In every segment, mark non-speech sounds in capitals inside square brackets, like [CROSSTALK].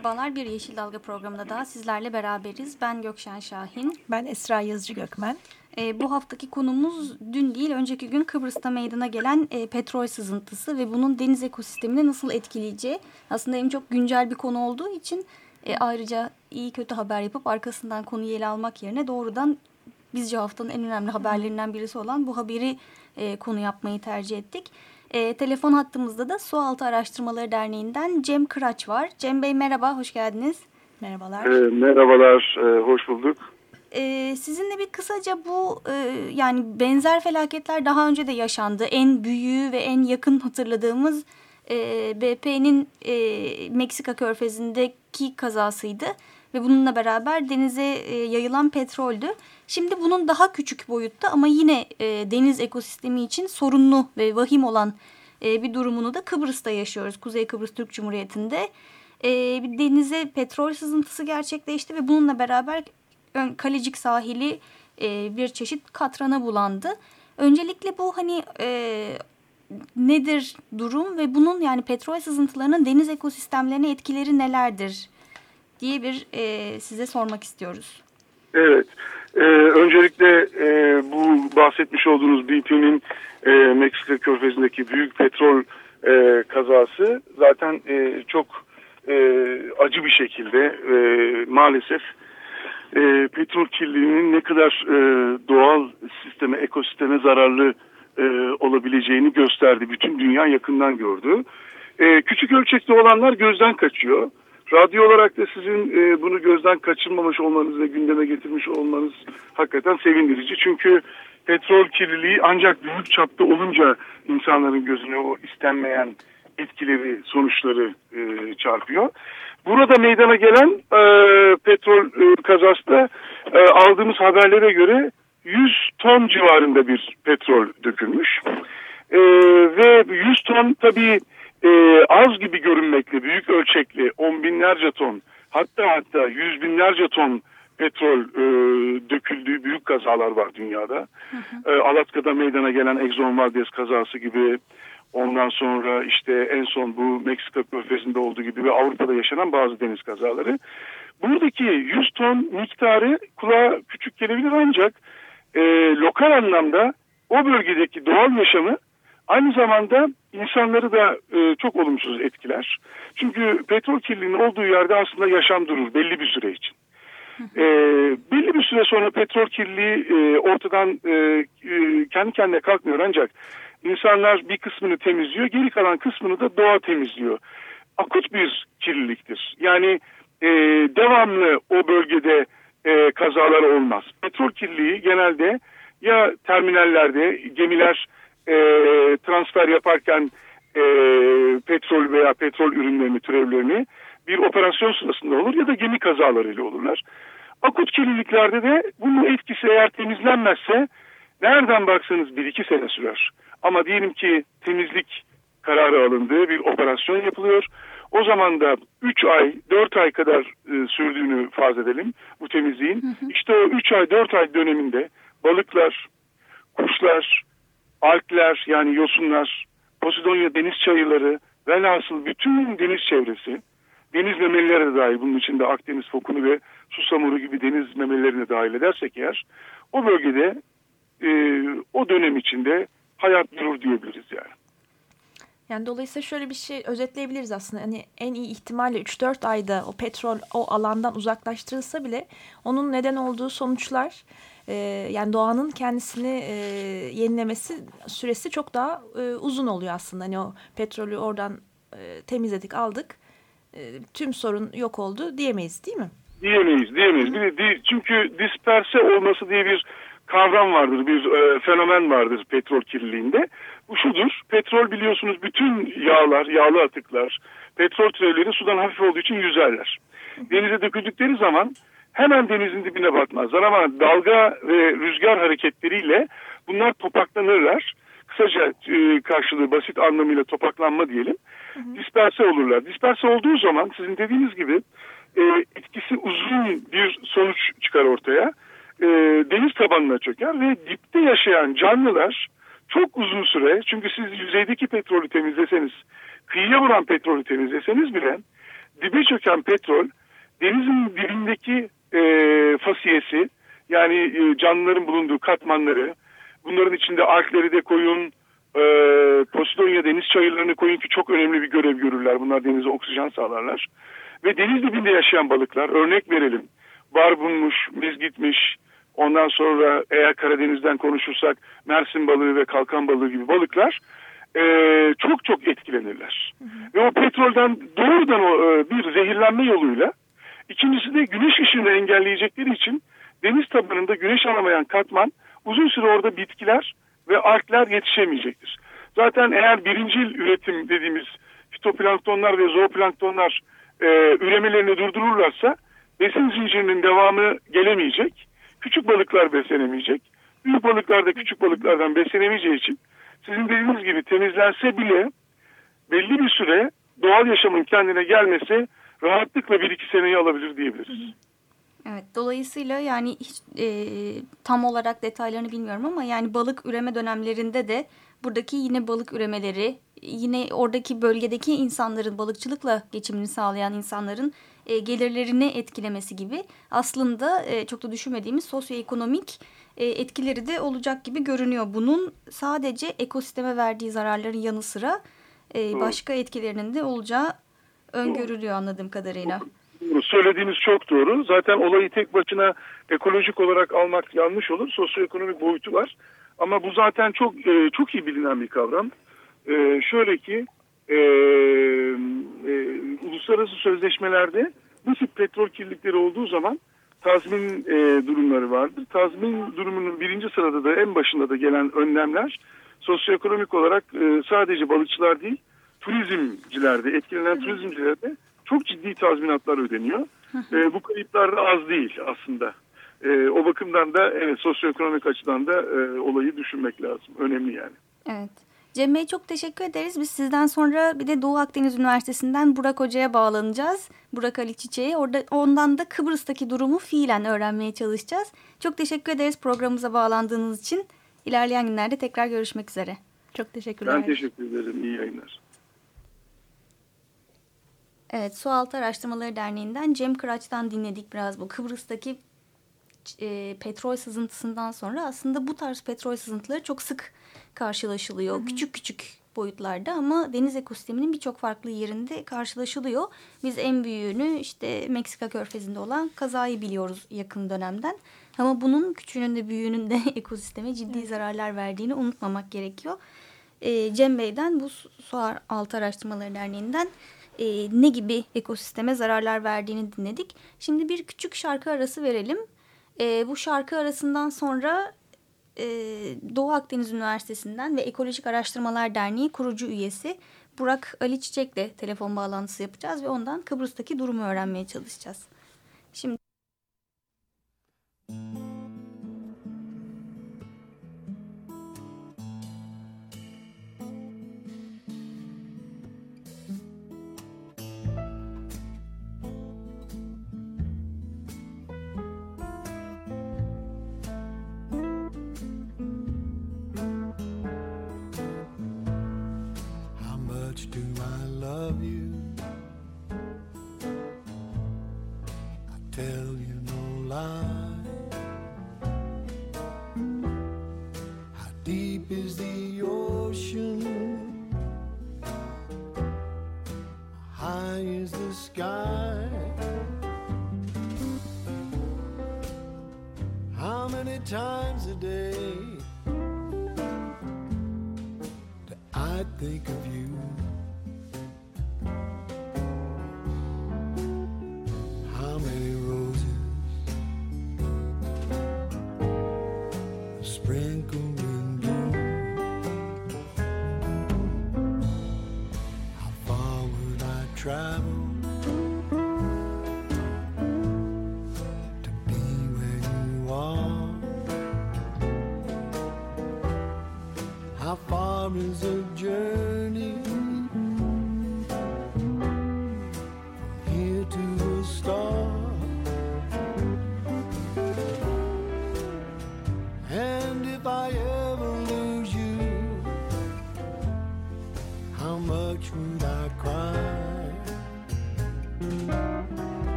Merhabalar, bir Yeşil Dalga programında daha sizlerle beraberiz. Ben Gökşen Şahin. Ben Esra Yazıcı Gökmen. E, bu haftaki konumuz dün değil, önceki gün Kıbrıs'ta meydana gelen e, petrol sızıntısı ve bunun deniz ekosistemini nasıl etkileyeceği. Aslında hem çok güncel bir konu olduğu için e, ayrıca iyi kötü haber yapıp arkasından konuyu ele almak yerine doğrudan bizce haftanın en önemli haberlerinden birisi olan bu haberi e, konu yapmayı tercih ettik. E, telefon hattımızda da Sualtı Araştırmaları Derneği'nden Cem Kıraç var. Cem Bey merhaba, hoş geldiniz. Merhabalar. E, merhabalar, e, hoş bulduk. E, sizinle bir kısaca bu e, yani benzer felaketler daha önce de yaşandı. En büyüğü ve en yakın hatırladığımız e, BP'nin e, Meksika körfezindeki kazasıydı. Ve bununla beraber denize e, yayılan petroldü. Şimdi bunun daha küçük boyutta ama yine e, deniz ekosistemi için sorunlu ve vahim olan e, bir durumunu da Kıbrıs'ta yaşıyoruz. Kuzey Kıbrıs Türk Cumhuriyeti'nde. E, denize petrol sızıntısı gerçekleşti ve bununla beraber Kalecik sahili e, bir çeşit katrana bulandı. Öncelikle bu hani e, nedir durum ve bunun yani petrol sızıntılarının deniz ekosistemlerine etkileri nelerdir diye bir e, size sormak istiyoruz. Evet. Ee, öncelikle e, bu bahsetmiş olduğunuz BP'nin e, Meksika körfezindeki büyük petrol e, kazası zaten e, çok e, acı bir şekilde e, maalesef e, petrol kirliliğinin ne kadar e, doğal sisteme, ekosisteme zararlı e, olabileceğini gösterdi. Bütün dünya yakından gördü. E, küçük ölçekli olanlar gözden kaçıyor. Radyo olarak da sizin e, bunu gözden kaçırmamış olmanız ve gündeme getirmiş olmanız hakikaten sevindirici. Çünkü petrol kirliliği ancak büyük çapta olunca insanların gözüne o istenmeyen etkileri, sonuçları e, çarpıyor. Burada meydana gelen e, petrol e, kazasında e, aldığımız haberlere göre 100 ton civarında bir petrol dökülmüş. E, ve 100 ton tabii e, az gibi görünmekle büyük ölçekli on binlerce ton hatta hatta yüz binlerce ton petrol e, döküldüğü büyük kazalar var dünyada. Hı hı. E, Alaska'da meydana gelen Exxon Valdez kazası gibi ondan sonra işte en son bu Meksika körfezinde olduğu gibi ve Avrupa'da yaşanan bazı deniz kazaları. Buradaki 100 ton miktarı kulağa küçük gelebilir ancak e, lokal anlamda o bölgedeki doğal yaşamı Aynı zamanda insanları da e, çok olumsuz etkiler. Çünkü petrol kirliliğinin olduğu yerde aslında yaşam durur belli bir süre için. E, belli bir süre sonra petrol kirliliği e, ortadan e, e, kendi kendine kalkmıyor ancak insanlar bir kısmını temizliyor, geri kalan kısmını da doğa temizliyor. Akut bir kirliliktir. Yani e, devamlı o bölgede e, kazalar olmaz. Petrol kirliliği genelde ya terminallerde gemiler e, transfer yaparken e, petrol veya petrol ürünlerini, türevlerini bir operasyon sırasında olur ya da gemi kazalarıyla olurlar. Akut kirliliklerde de bunun etkisi eğer temizlenmezse nereden baksanız bir iki sene sürer. Ama diyelim ki temizlik kararı alındı, bir operasyon yapılıyor. O zaman da 3 ay, 4 ay kadar e, sürdüğünü farz edelim bu temizliğin. Hı hı. İşte o 3 ay, 4 ay döneminde balıklar, kuşlar, alkler yani yosunlar, Posidonya deniz çayırları, velhasıl bütün deniz çevresi, deniz memelileri de dahil bunun içinde Akdeniz fokunu ve susamuru gibi deniz memelilerini dahil edersek eğer o bölgede e, o dönem içinde hayat durur diyebiliriz yani. Yani dolayısıyla şöyle bir şey özetleyebiliriz aslında. Hani en iyi ihtimalle 3-4 ayda o petrol o alandan uzaklaştırılsa bile onun neden olduğu sonuçlar e, yani doğanın kendisini e, yenilemesi süresi çok daha e, uzun oluyor aslında. Hani o petrolü oradan e, temizledik aldık e, tüm sorun yok oldu diyemeyiz değil mi? Diyemeyiz diyemeyiz. Bir de, çünkü disperse olması diye bir kavram vardır, bir e, fenomen vardır petrol kirliliğinde. Bu şudur, petrol biliyorsunuz bütün yağlar, yağlı atıklar, petrol türevleri sudan hafif olduğu için yüzerler. Denize döküldükleri zaman hemen denizin dibine batmazlar ama dalga ve rüzgar hareketleriyle bunlar topaklanırlar. Kısaca e, karşılığı basit anlamıyla topaklanma diyelim. Disperse olurlar. Disperse olduğu zaman sizin dediğiniz gibi e, etkisi uzun bir sonuç çıkar ortaya. E, deniz tabanına çöker ve dipte yaşayan canlılar çok uzun süre çünkü siz yüzeydeki petrolü temizleseniz kıyıya vuran petrolü temizleseniz bile dibe çöken petrol denizin dibindeki e, fasiyesi yani e, canlıların bulunduğu katmanları bunların içinde alkleri de koyun e, Posidonya deniz çayırlarını koyun ki çok önemli bir görev görürler. Bunlar denize oksijen sağlarlar. Ve deniz dibinde yaşayan balıklar örnek verelim. Barbunmuş, mizgitmiş, ondan sonra eğer Karadeniz'den konuşursak Mersin balığı ve kalkan balığı gibi balıklar e, çok çok etkilenirler. Hı hı. Ve o petrolden doğrudan o, e, bir zehirlenme yoluyla ikincisi de güneş ışığını engelleyecekleri için deniz tabanında güneş alamayan katman uzun süre orada bitkiler ve arkler yetişemeyecektir. Zaten eğer birincil üretim dediğimiz fitoplanktonlar ve zooplanktonlar e, üremelerini durdururlarsa besin zincirinin devamı gelemeyecek. Küçük balıklar beslenemeyecek. Büyük balıklar da küçük balıklardan beslenemeyeceği için sizin dediğiniz gibi temizlense bile belli bir süre doğal yaşamın kendine gelmesi rahatlıkla bir iki seneyi alabilir diyebiliriz. Evet, dolayısıyla yani hiç e, tam olarak detaylarını bilmiyorum ama yani balık üreme dönemlerinde de buradaki yine balık üremeleri, yine oradaki bölgedeki insanların balıkçılıkla geçimini sağlayan insanların e, gelirlerini etkilemesi gibi aslında e, çok da düşünmediğimiz sosyoekonomik e, etkileri de olacak gibi görünüyor. Bunun sadece ekosisteme verdiği zararların yanı sıra e, başka etkilerinin de olacağı öngörülüyor anladığım kadarıyla. Doğru. Söylediğiniz çok doğru. Zaten olayı tek başına ekolojik olarak almak yanlış olur. Sosyoekonomik boyutu var. Ama bu zaten çok e, çok iyi bilinen bir kavram. E, şöyle ki e, uluslararası sözleşmelerde bu tip petrol kirlilikleri olduğu zaman tazmin durumları vardır. Tazmin durumunun birinci sırada da en başında da gelen önlemler sosyoekonomik olarak sadece balıkçılar değil turizmcilerde, etkilenen turizmcilerde çok ciddi tazminatlar ödeniyor. e, bu kayıplar da az değil aslında. E, o bakımdan da evet sosyoekonomik açıdan da e, olayı düşünmek lazım. Önemli yani. Evet. Cem Bey çok teşekkür ederiz. Biz sizden sonra bir de Doğu Akdeniz Üniversitesi'nden Burak Hoca'ya bağlanacağız. Burak Ali Çiçek'e. Orada, ondan da Kıbrıs'taki durumu fiilen öğrenmeye çalışacağız. Çok teşekkür ederiz programımıza bağlandığınız için. İlerleyen günlerde tekrar görüşmek üzere. Çok teşekkürler. Ben teşekkür ederim. İyi yayınlar. Evet, Sualtı Araştırmaları Derneği'nden Cem Kıraç'tan dinledik biraz bu Kıbrıs'taki e, petrol sızıntısından sonra aslında bu tarz petrol sızıntıları çok sık karşılaşılıyor. Hı hı. Küçük küçük boyutlarda ama deniz ekosisteminin birçok farklı yerinde karşılaşılıyor. Biz en büyüğünü işte Meksika körfezinde olan kazayı biliyoruz yakın dönemden. Ama bunun küçüğünün de büyüğünün de [LAUGHS] ekosisteme ciddi evet. zararlar verdiğini unutmamak gerekiyor. E, Cem Bey'den bu Su Altı Araştırmaları Derneği'nden e, ne gibi ekosisteme zararlar verdiğini dinledik. Şimdi bir küçük şarkı arası verelim. E, bu şarkı arasından sonra e, Doğu Akdeniz Üniversitesi'nden ve Ekolojik Araştırmalar Derneği kurucu üyesi Burak Ali Çiçek'le telefon bağlantısı yapacağız ve ondan Kıbrıs'taki durumu öğrenmeye çalışacağız. Şimdi travel.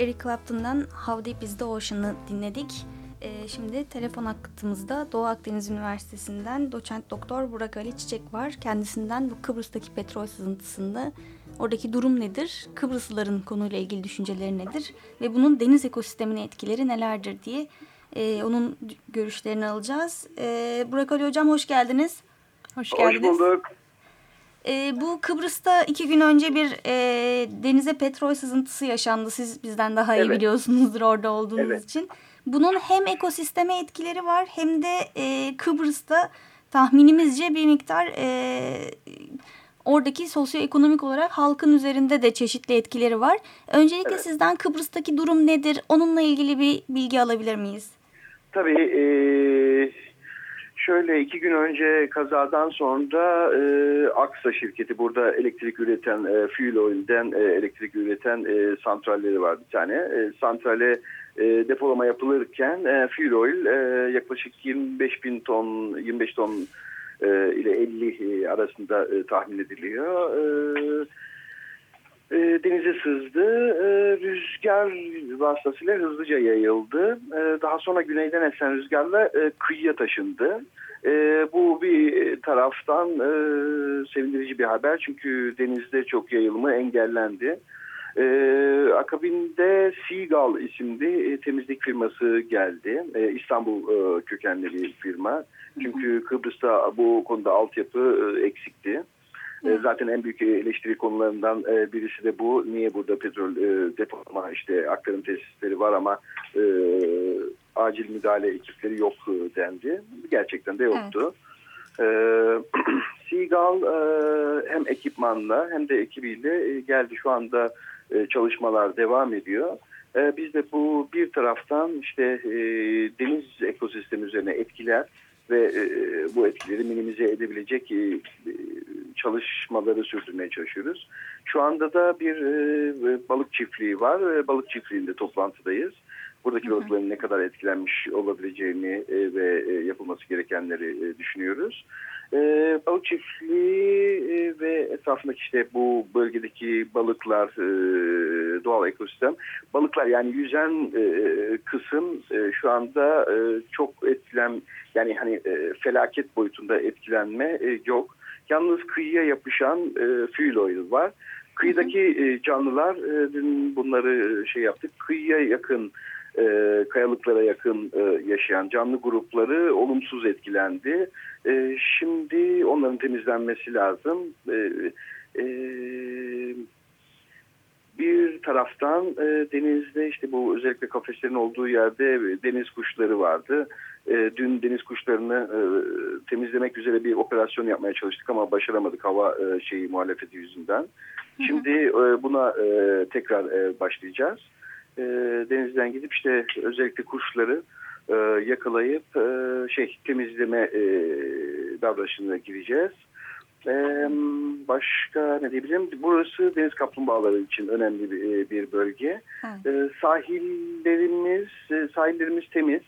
Eric Clapton'dan How Deep Is The Ocean'ı dinledik. Ee, şimdi telefon hattımızda Doğu Akdeniz Üniversitesi'nden doçent doktor Burak Ali Çiçek var. Kendisinden bu Kıbrıs'taki petrol sızıntısında oradaki durum nedir, Kıbrıslıların konuyla ilgili düşünceleri nedir ve bunun deniz ekosistemine etkileri nelerdir diye e, onun görüşlerini alacağız. E, Burak Ali Hocam hoş geldiniz. Hoş Hoş geldiniz. bulduk. E, bu Kıbrıs'ta iki gün önce bir e, denize petrol sızıntısı yaşandı. Siz bizden daha iyi Evet. biliyorsunuzdur orada olduğunuz Evet. için. Bunun hem ekosisteme etkileri var hem de e, Kıbrıs'ta tahminimizce bir miktar e, oradaki sosyoekonomik olarak halkın üzerinde de çeşitli etkileri var. Öncelikle Evet. sizden Kıbrıs'taki durum nedir? Onunla ilgili bir bilgi alabilir miyiz? Tabii e, şöyle iki gün önce kazadan sonra e, Aksa şirketi burada elektrik üreten e, Fuel Oil'den e, elektrik üreten e, santralleri var bir tane. E, santrale e, depolama yapılırken e, Fuel Oil e, yaklaşık 25 bin ton 25 ton e, ile 50 e, arasında e, tahmin ediliyor. E, e, denize sızdı. E, rüzgar vasıtasıyla hızlıca yayıldı. E, daha sonra güneyden esen rüzgarla e, kıyıya taşındı. E, bu bir taraftan e, sevindirici bir haber çünkü denizde çok yayılımı engellendi. E, akabinde Seagull isimli e, temizlik firması geldi. E, İstanbul e, kökenli bir firma. Çünkü Kıbrıs'ta bu konuda altyapı e, eksikti. E, Zaten en büyük eleştiri konularından e, birisi de bu. Niye burada petrol e, depolama işte aktarım tesisleri var ama e, acil müdahale ekipleri yok dendi. Gerçekten de yoktu. E, [CLEARS THROAT] Seagull e, hem ekipmanla hem de ekibiyle e, geldi. Şu anda e, çalışmalar devam ediyor. E, biz de bu bir taraftan işte e, deniz ekosistemi üzerine etkiler ve e, bu etkileri minimize edebilecek e, çalışmaları sürdürmeye çalışıyoruz. Şu anda da bir e, balık çiftliği var. Balık çiftliğinde toplantıdayız. Buradaki balıkların ne kadar etkilenmiş olabileceğini e, ve e, yapılması gerekenleri e, düşünüyoruz. E, balık çiftliği e, ve etrafındaki işte bu bölgedeki balıklar, e, doğal ekosistem, balıklar yani yüzen e, kısım e, şu anda e, çok etkilen yani hani e, felaket boyutunda etkilenme e, yok. Yalnız kıyıya yapışan e, fuel oil var. Kıyıdaki e, canlılar e, dün bunları şey yaptık. Kıyıya yakın e, kayalıklara yakın e, yaşayan canlı grupları olumsuz etkilendi. E, şimdi onların temizlenmesi lazım. E, e, bir taraftan e, denizde işte bu özellikle kafeslerin olduğu yerde deniz kuşları vardı. E, dün deniz kuşlarını e, temizlemek üzere bir operasyon yapmaya çalıştık ama başaramadık hava e, şeyi muhalefeti yüzünden. Şimdi e, buna e, tekrar e, başlayacağız. E, denizden gidip işte özellikle kuşları e, yakalayıp e, şey temizleme e, davranışına gireceğiz. Ee, başka ne diyebilirim? Burası deniz kaplumbağaları için önemli bir, e, bir bölge. Ee, sahillerimiz e, sahillerimiz temiz.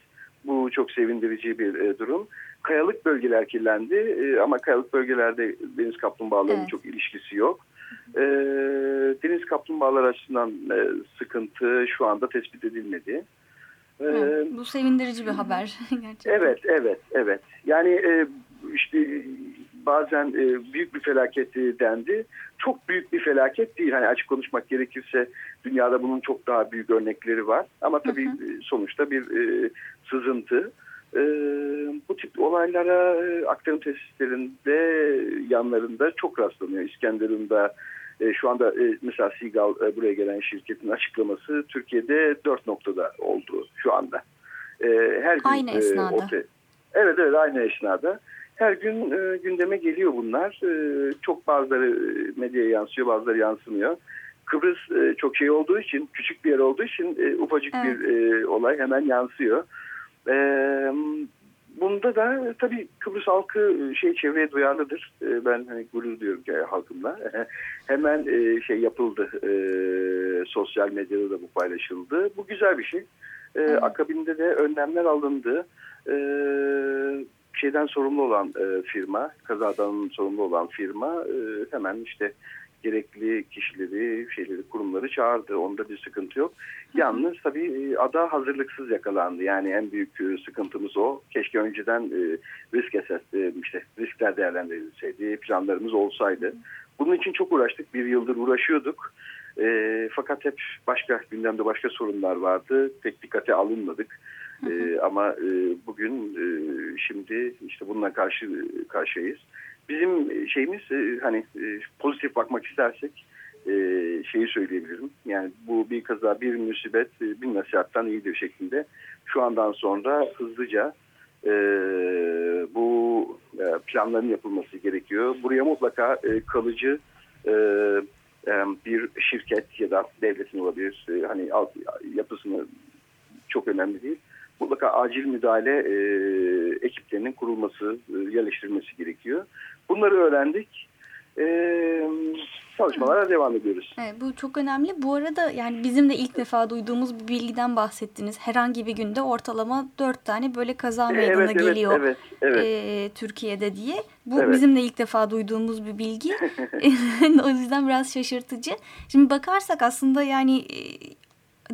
Bu çok sevindirici bir e, durum. Kayalık bölgeler kirlendi e, ama kayalık bölgelerde deniz kaplumbağalarının Evet. çok ilişkisi yok. Ee, deniz kaplumbağaları açısından e, sıkıntı şu anda tespit edilmedi. Evet, bu sevindirici bir haber [LAUGHS] gerçekten. Evet, evet, evet. Yani e, işte bazen e, büyük bir felaket e, dendi. Çok büyük bir felaket değil. Hani açık konuşmak gerekirse dünyada bunun çok daha büyük örnekleri var. Ama tabii e, sonuçta bir e, sızıntı. E, bu tip olaylara e, aktarım tesislerinde yanlarında çok rastlanıyor. İskenderun'da e, şu anda e, mesela Seagull e, buraya gelen şirketin açıklaması Türkiye'de dört noktada oldu şu anda. E, her gün, Aynı e, esnada. ote- evet evet aynı esnada. Her gün e, gündeme geliyor bunlar. E, çok bazıları e, medyaya yansıyor bazıları yansımıyor. Kıbrıs e, çok şey olduğu için küçük bir yer olduğu için e, ufacık Evet. bir e, olay hemen yansıyor. E, bunda da tabii Kıbrıs halkı e, şey çevreye duyarlıdır. E, ben hani gurur duyuyorum ki halkımla. [LAUGHS] hemen e, şey yapıldı. E, sosyal medyada da bu paylaşıldı. Bu güzel bir şey. E, Akabinde de önlemler alındı. E, şeyden sorumlu olan e, firma, kazadan sorumlu olan firma e, hemen işte gerekli kişileri, şeyleri, kurumları çağırdı. Onda bir sıkıntı yok. Yalnız tabii e, ada hazırlıksız yakalandı. Yani en büyük e, sıkıntımız o. Keşke önceden e, risk esas, işte riskler değerlendirilseydi, planlarımız olsaydı. Bunun için çok uğraştık. Bir yıldır uğraşıyorduk. E, fakat hep başka gündemde başka sorunlar vardı. Pek dikkate alınmadık. E, ama e, bugün e, şimdi işte bununla karşı karşıyayız. Bizim şeyimiz e, hani e, pozitif bakmak istersek e, şeyi söyleyebilirim. Yani bu bir kaza, bir musibet, e, bir nasihattan iyidir şeklinde. Şu andan sonra hızlıca e, bu e, planların yapılması gerekiyor. Buraya mutlaka e, kalıcı e, e, bir şirket ya da devletin olabilir. E, hani alt, yapısını çok önemli değil. Mutlaka acil müdahale e, ekiplerinin kurulması, e, yerleştirilmesi gerekiyor. Bunları öğrendik. E, çalışmalara devam ediyoruz. Evet, bu çok önemli. Bu arada yani bizim de ilk defa duyduğumuz bir bilgiden bahsettiniz. Herhangi bir günde ortalama dört tane böyle kaza meydana evet, geliyor evet, evet. e, Türkiye'de diye. Bu Evet. bizim de ilk defa duyduğumuz bir bilgi. [LAUGHS] [LAUGHS] o yüzden biraz şaşırtıcı. Şimdi bakarsak aslında yani e,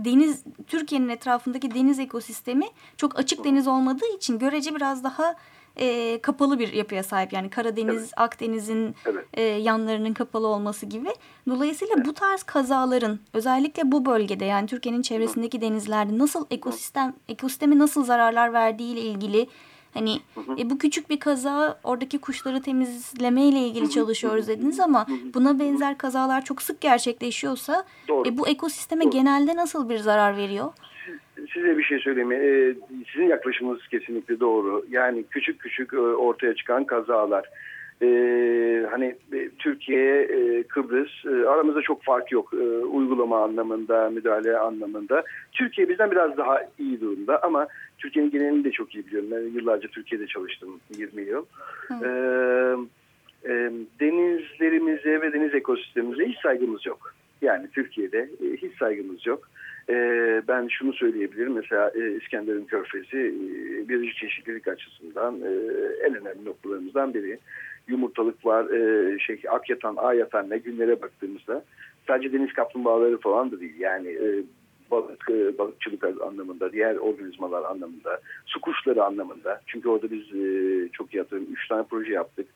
deniz Türkiye'nin etrafındaki deniz ekosistemi çok açık deniz olmadığı için görece biraz daha e, kapalı bir yapıya sahip. Yani Karadeniz, Akdeniz'in Evet. e, yanlarının kapalı olması gibi. Dolayısıyla bu tarz kazaların özellikle bu bölgede yani Türkiye'nin çevresindeki denizlerde nasıl ekosistem ekosisteme nasıl zararlar verdiği ile ilgili hani e, bu küçük bir kaza oradaki kuşları temizleme ile ilgili çalışıyoruz dediniz ama buna benzer kazalar çok sık gerçekleşiyorsa Doğru. e, bu ekosisteme Doğru. genelde nasıl bir zarar veriyor? Size bir şey söyleyeyim. Ee, sizin yaklaşımınız kesinlikle doğru. Yani küçük küçük e, ortaya çıkan kazalar. Ee, hani e, Türkiye, e, Kıbrıs e, aramızda çok fark yok. E, uygulama anlamında, müdahale anlamında. Türkiye bizden biraz daha iyi durumda ama Türkiye'nin genelini de çok iyi biliyorum. Ben yıllarca Türkiye'de çalıştım 20 yıl. Ee, e, denizlerimize ve deniz ekosistemimize hiç saygımız yok. Yani Türkiye'de e, hiç saygımız yok. E, ben şunu söyleyebilirim. Mesela e, İskenderun Körfezi e, biyolojik çeşitlilik açısından e, en önemli noktalarımızdan biri. Yumurtalık var, e, şey akyatan, ağ yatan ne günlere baktığımızda sadece deniz kaplumbağaları falan da değil. Yani e, balık, e, balıkçılık anlamında, diğer organizmalar anlamında, su kuşları anlamında. Çünkü orada biz e, çok hatırlıyorum. Üç tane proje yaptık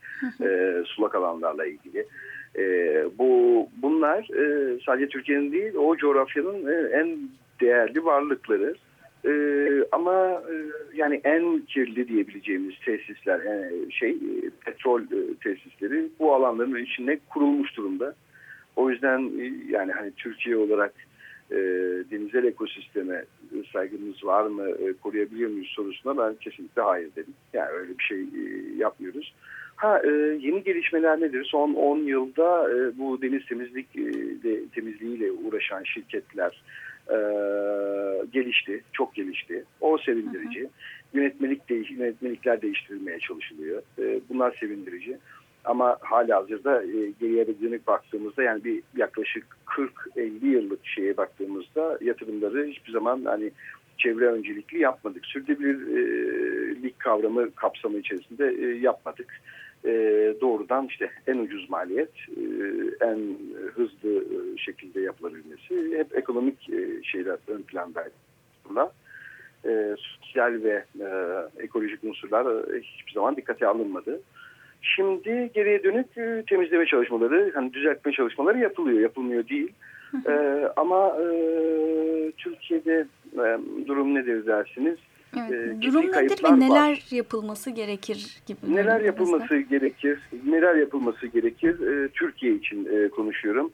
e, sulak alanlarla ilgili. E, bu Bunlar e, sadece Türkiye'nin değil, o coğrafyanın e, en değerli varlıkları. E, ama e, yani en kirli diyebileceğimiz tesisler, yani şey e, petrol e, tesisleri bu alanların içinde kurulmuş durumda. O yüzden e, yani hani Türkiye olarak e, denizel ekosisteme saygımız var mı, e, koruyabiliyor muyuz sorusuna ben kesinlikle hayır dedim. Yani öyle bir şey e, yapmıyoruz. Ha e, yeni gelişmeler nedir? Son 10 yılda e, bu deniz temizlik e, de, temizliğiyle uğraşan şirketler e, gelişti, çok gelişti. O sevindirici. Yönetmelik değiş, yönetmelikler değiştirilmeye çalışılıyor. E, bunlar sevindirici. Ama hala hazırda e, geriye dönük baktığımızda yani bir yaklaşık 40-50 yıllık şeye baktığımızda yatırımları hiçbir zaman hani çevre öncelikli yapmadık. Sürdürülebilirlik kavramı kapsamı içerisinde e, yapmadık. E, doğrudan işte en ucuz maliyet, e, en hızlı e, şekilde yapılabilmesi hep ekonomik e, şeyler ön plandaydı. Buna e, sosyal ve e, ekolojik unsurlar hiçbir zaman dikkate alınmadı. Şimdi geriye dönük e, temizleme çalışmaları, hani düzeltme çalışmaları yapılıyor, yapılmıyor değil. E, ama e, Türkiye'de e, durum nedir dersiniz? Evet. Durum nedir ve var. neler yapılması gerekir gibi. Neler yapılması gerekir? Neler yapılması gerekir? E, Türkiye için e, konuşuyorum.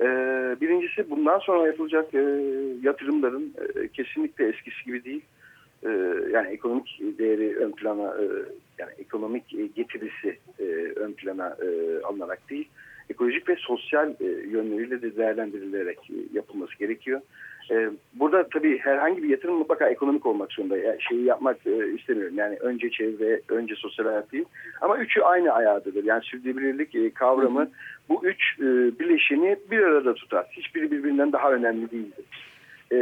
E, birincisi bundan sonra yapılacak e, yatırımların e, kesinlikle eskisi gibi değil. E, yani ekonomik değeri ön plana, e, yani ekonomik getirisi e, ön plana e, alınarak değil, ekolojik ve sosyal e, yönleriyle de değerlendirilerek e, yapılması gerekiyor. E, burada tabii herhangi bir yatırım mutlaka ekonomik olmak zorunda. Yani şeyi yapmak e, istemiyorum. Yani önce çevre, önce sosyal hayat değil. Ama üçü aynı ayağıdır. Yani sürdürülebilirlik e, kavramı bu üç e, bileşeni bir arada tutar. Hiçbiri birbirinden daha önemli değildir. E,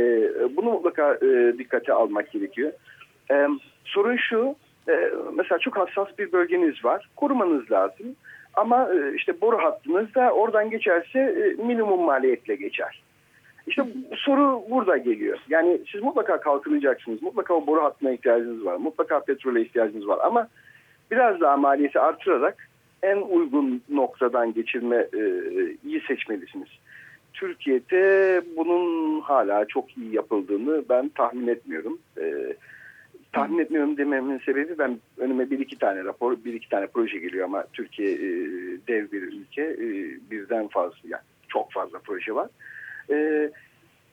bunu mutlaka e, dikkate almak gerekiyor. E, sorun şu, e, mesela çok hassas bir bölgeniz var. Korumanız lazım. Ama e, işte boru hattınız da oradan geçerse e, minimum maliyetle geçer. İşte soru burada geliyor. Yani siz mutlaka kalkınacaksınız. Mutlaka o boru hattına ihtiyacınız var. Mutlaka petrole ihtiyacınız var. Ama biraz daha maliyeti artırarak en uygun noktadan geçirme e, iyi seçmelisiniz. Türkiye'de bunun hala çok iyi yapıldığını ben tahmin etmiyorum. E, tahmin etmiyorum dememin sebebi ben önüme bir iki tane rapor, bir iki tane proje geliyor ama Türkiye e, dev bir ülke. E, birden fazla, yani çok fazla proje var. E,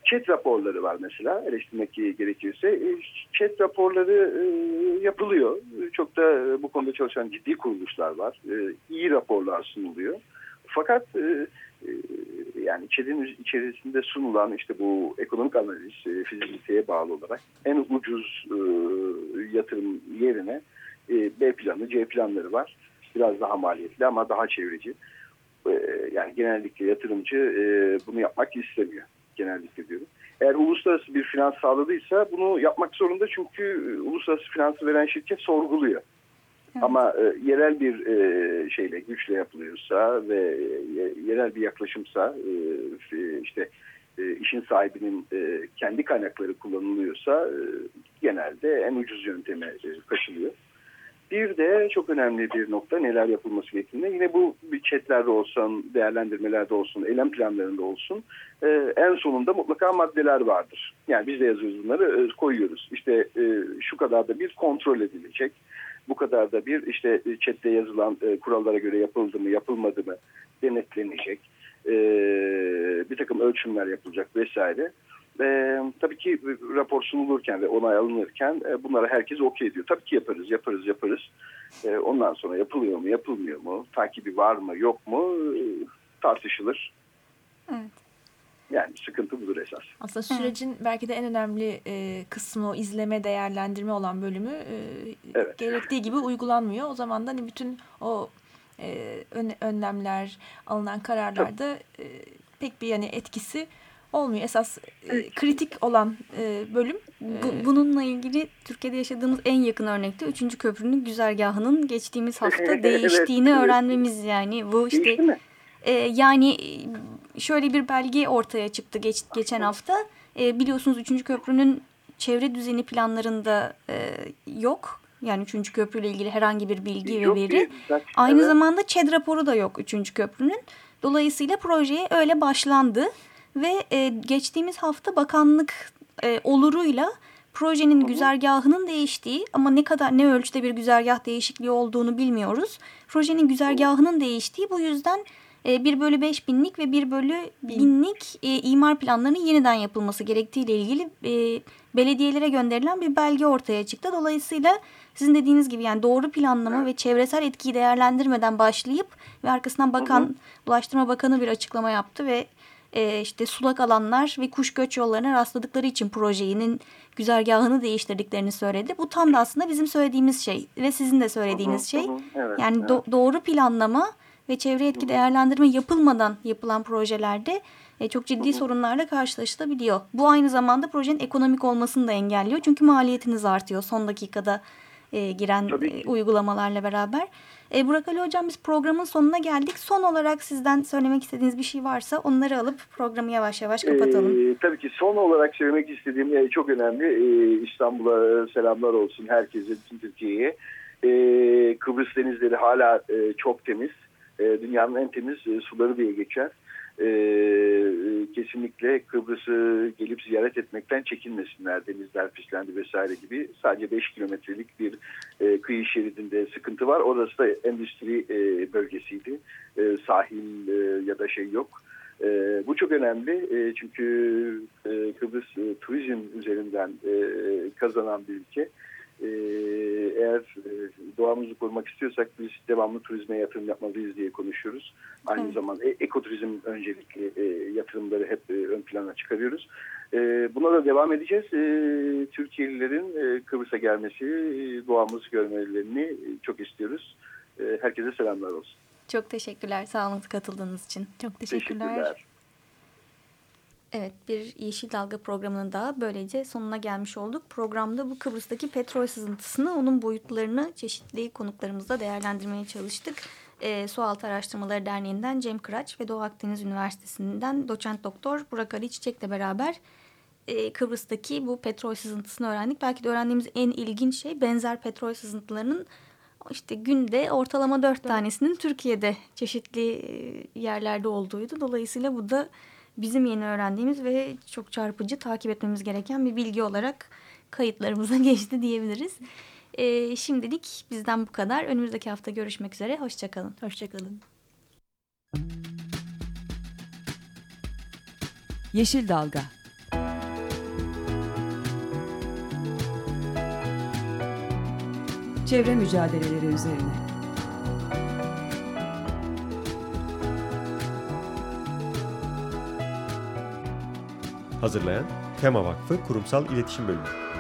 chat raporları var mesela eleştirmek gerekirse. E, chat raporları e, yapılıyor. Çok da e, bu konuda çalışan ciddi kuruluşlar var. E, iyi raporlar sunuluyor. Fakat e, yani ÇED'in içerisinde sunulan işte bu ekonomik analiz e, fizibiliteye bağlı olarak en ucuz e, yatırım yerine e, B planı, C planları var. Biraz daha maliyetli ama daha çevreci. E, yani genellikle yatırımcı e, bunu yapmak istemiyor. Genellikle diyorum. Eğer uluslararası bir finans sağladıysa bunu yapmak zorunda çünkü e, uluslararası finansı veren şirket sorguluyor. Ama e, yerel bir e, şeyle güçle yapılıyorsa ve e, yerel bir yaklaşımsa e, işte e, işin sahibinin e, kendi kaynakları kullanılıyorsa e, genelde en ucuz yönteme e, kaçılıyor. Bir de çok önemli bir nokta neler yapılması gerektiğinde yine bu bütçetlerde olsun, değerlendirmelerde olsun, eylem planlarında olsun e, en sonunda mutlaka maddeler vardır. Yani biz de yazıyoruz bunları e, koyuyoruz. İşte e, şu kadar da bir kontrol edilecek bu kadar da bir işte chatte yazılan e, kurallara göre yapıldı mı yapılmadı mı denetlenecek. E, bir takım ölçümler yapılacak vesaire. E, tabii ki rapor sunulurken ve onay alınırken e, bunlara herkes okey diyor. Tabii ki yaparız, yaparız, yaparız. E, ondan sonra yapılıyor mu, yapılmıyor mu, takibi var mı, yok mu e, tartışılır. Evet. Yani sıkıntı budur esas. Aslında sürecin Hı. belki de en önemli e, kısmı o izleme, değerlendirme olan bölümü e, evet. gerektiği gibi uygulanmıyor. O zaman da hani bütün o e, ön, önlemler, alınan kararlarda e, pek bir yani etkisi olmuyor. Esas e, kritik olan e, bölüm. Bu, e, bununla ilgili Türkiye'de yaşadığımız en yakın örnekte 3. köprünün güzergahının geçtiğimiz hafta [LAUGHS] değiştiğini evet, öğrenmemiz yani. Bu işte e, yani şöyle bir belge ortaya çıktı geç, geçen hafta. E, biliyorsunuz 3. köprünün çevre düzeni planlarında e, yok. Yani 3. köprüyle ilgili herhangi bir bilgi yok ve veri. Aynı evet. zamanda ÇED raporu da yok 3. köprünün. Dolayısıyla projeye öyle başlandı. Ve e, geçtiğimiz hafta bakanlık e, oluruyla projenin güzergahının değiştiği ama ne kadar ne ölçüde bir güzergah değişikliği olduğunu bilmiyoruz. Projenin güzergahının değiştiği bu yüzden e, 1 bölü 5 binlik ve 1 bölü binlik e, imar planlarının yeniden yapılması gerektiği ile ilgili e, belediyelere gönderilen bir belge ortaya çıktı. Dolayısıyla sizin dediğiniz gibi yani doğru planlama ve çevresel etkiyi değerlendirmeden başlayıp ve arkasından bakan, hı hı. Ulaştırma Bakanı bir açıklama yaptı ve e, işte sulak alanlar ve kuş göç yollarına rastladıkları için projenin güzergahını değiştirdiklerini söyledi. Bu tam da aslında bizim söylediğimiz şey ve sizin de söylediğiniz şey. Evet, yani evet. Do doğru planlama ve çevre etki değerlendirme yapılmadan yapılan projelerde e, çok ciddi sorunlarla karşılaşılabiliyor. Bu aynı zamanda projenin ekonomik olmasını da engelliyor. Çünkü maliyetiniz artıyor son dakikada e, giren e, uygulamalarla beraber. E, Burak Ali Hocam biz programın sonuna geldik. Son olarak sizden söylemek istediğiniz bir şey varsa onları alıp programı yavaş yavaş kapatalım. E, tabii ki son olarak söylemek istediğim e, çok önemli. E, İstanbul'a selamlar olsun herkese, bütün Türkiye'ye. E, Kıbrıs denizleri hala e, çok temiz. E, dünyanın en temiz e, suları diye geçer. E, kesinlikle Kıbrıs'ı gelip ziyaret etmekten çekinmesinler. Denizler pislendi vesaire gibi. Sadece 5 kilometrelik bir kıyı şeridinde sıkıntı var. Orası da endüstri bölgesiydi. Sahil ya da şey yok. E, bu çok önemli e, çünkü e, Kıbrıs e, turizm üzerinden e, kazanan bir ülke. Ee, eğer e, doğamızı korumak istiyorsak biz devamlı turizme yatırım yapmalıyız diye konuşuyoruz. Aynı evet. zamanda e, ekoturizm öncelikli e, yatırımları hep ön plana çıkarıyoruz. buna da devam edeceğiz. Türkiye'lilerin Kıbrıs'a gelmesi, doğamızı görmelerini çok istiyoruz. herkese selamlar olsun. Çok teşekkürler. Sağ olun katıldığınız için. Çok teşekkürler. teşekkürler. Evet bir Yeşil Dalga programının daha böylece sonuna gelmiş olduk. Programda bu Kıbrıs'taki petrol sızıntısını, onun boyutlarını çeşitli konuklarımızla değerlendirmeye çalıştık. E, Sualtı Araştırmaları Derneği'nden Cem Kıraç ve Doğu Akdeniz Üniversitesi'nden doçent doktor Burak Ali Çiçek'le beraber e, Kıbrıs'taki bu petrol sızıntısını öğrendik. Belki de öğrendiğimiz en ilginç şey benzer petrol sızıntılarının işte günde ortalama dört tanesinin Türkiye'de çeşitli e, yerlerde olduğuydu. Dolayısıyla bu da bizim yeni öğrendiğimiz ve çok çarpıcı takip etmemiz gereken bir bilgi olarak kayıtlarımıza [LAUGHS] geçti diyebiliriz. E, şimdilik bizden bu kadar. Önümüzdeki hafta görüşmek üzere. Hoşçakalın. Hoşçakalın. Yeşil Dalga Çevre mücadeleleri üzerine. Hazırlayan Tema Vakfı Kurumsal İletişim Bölümü.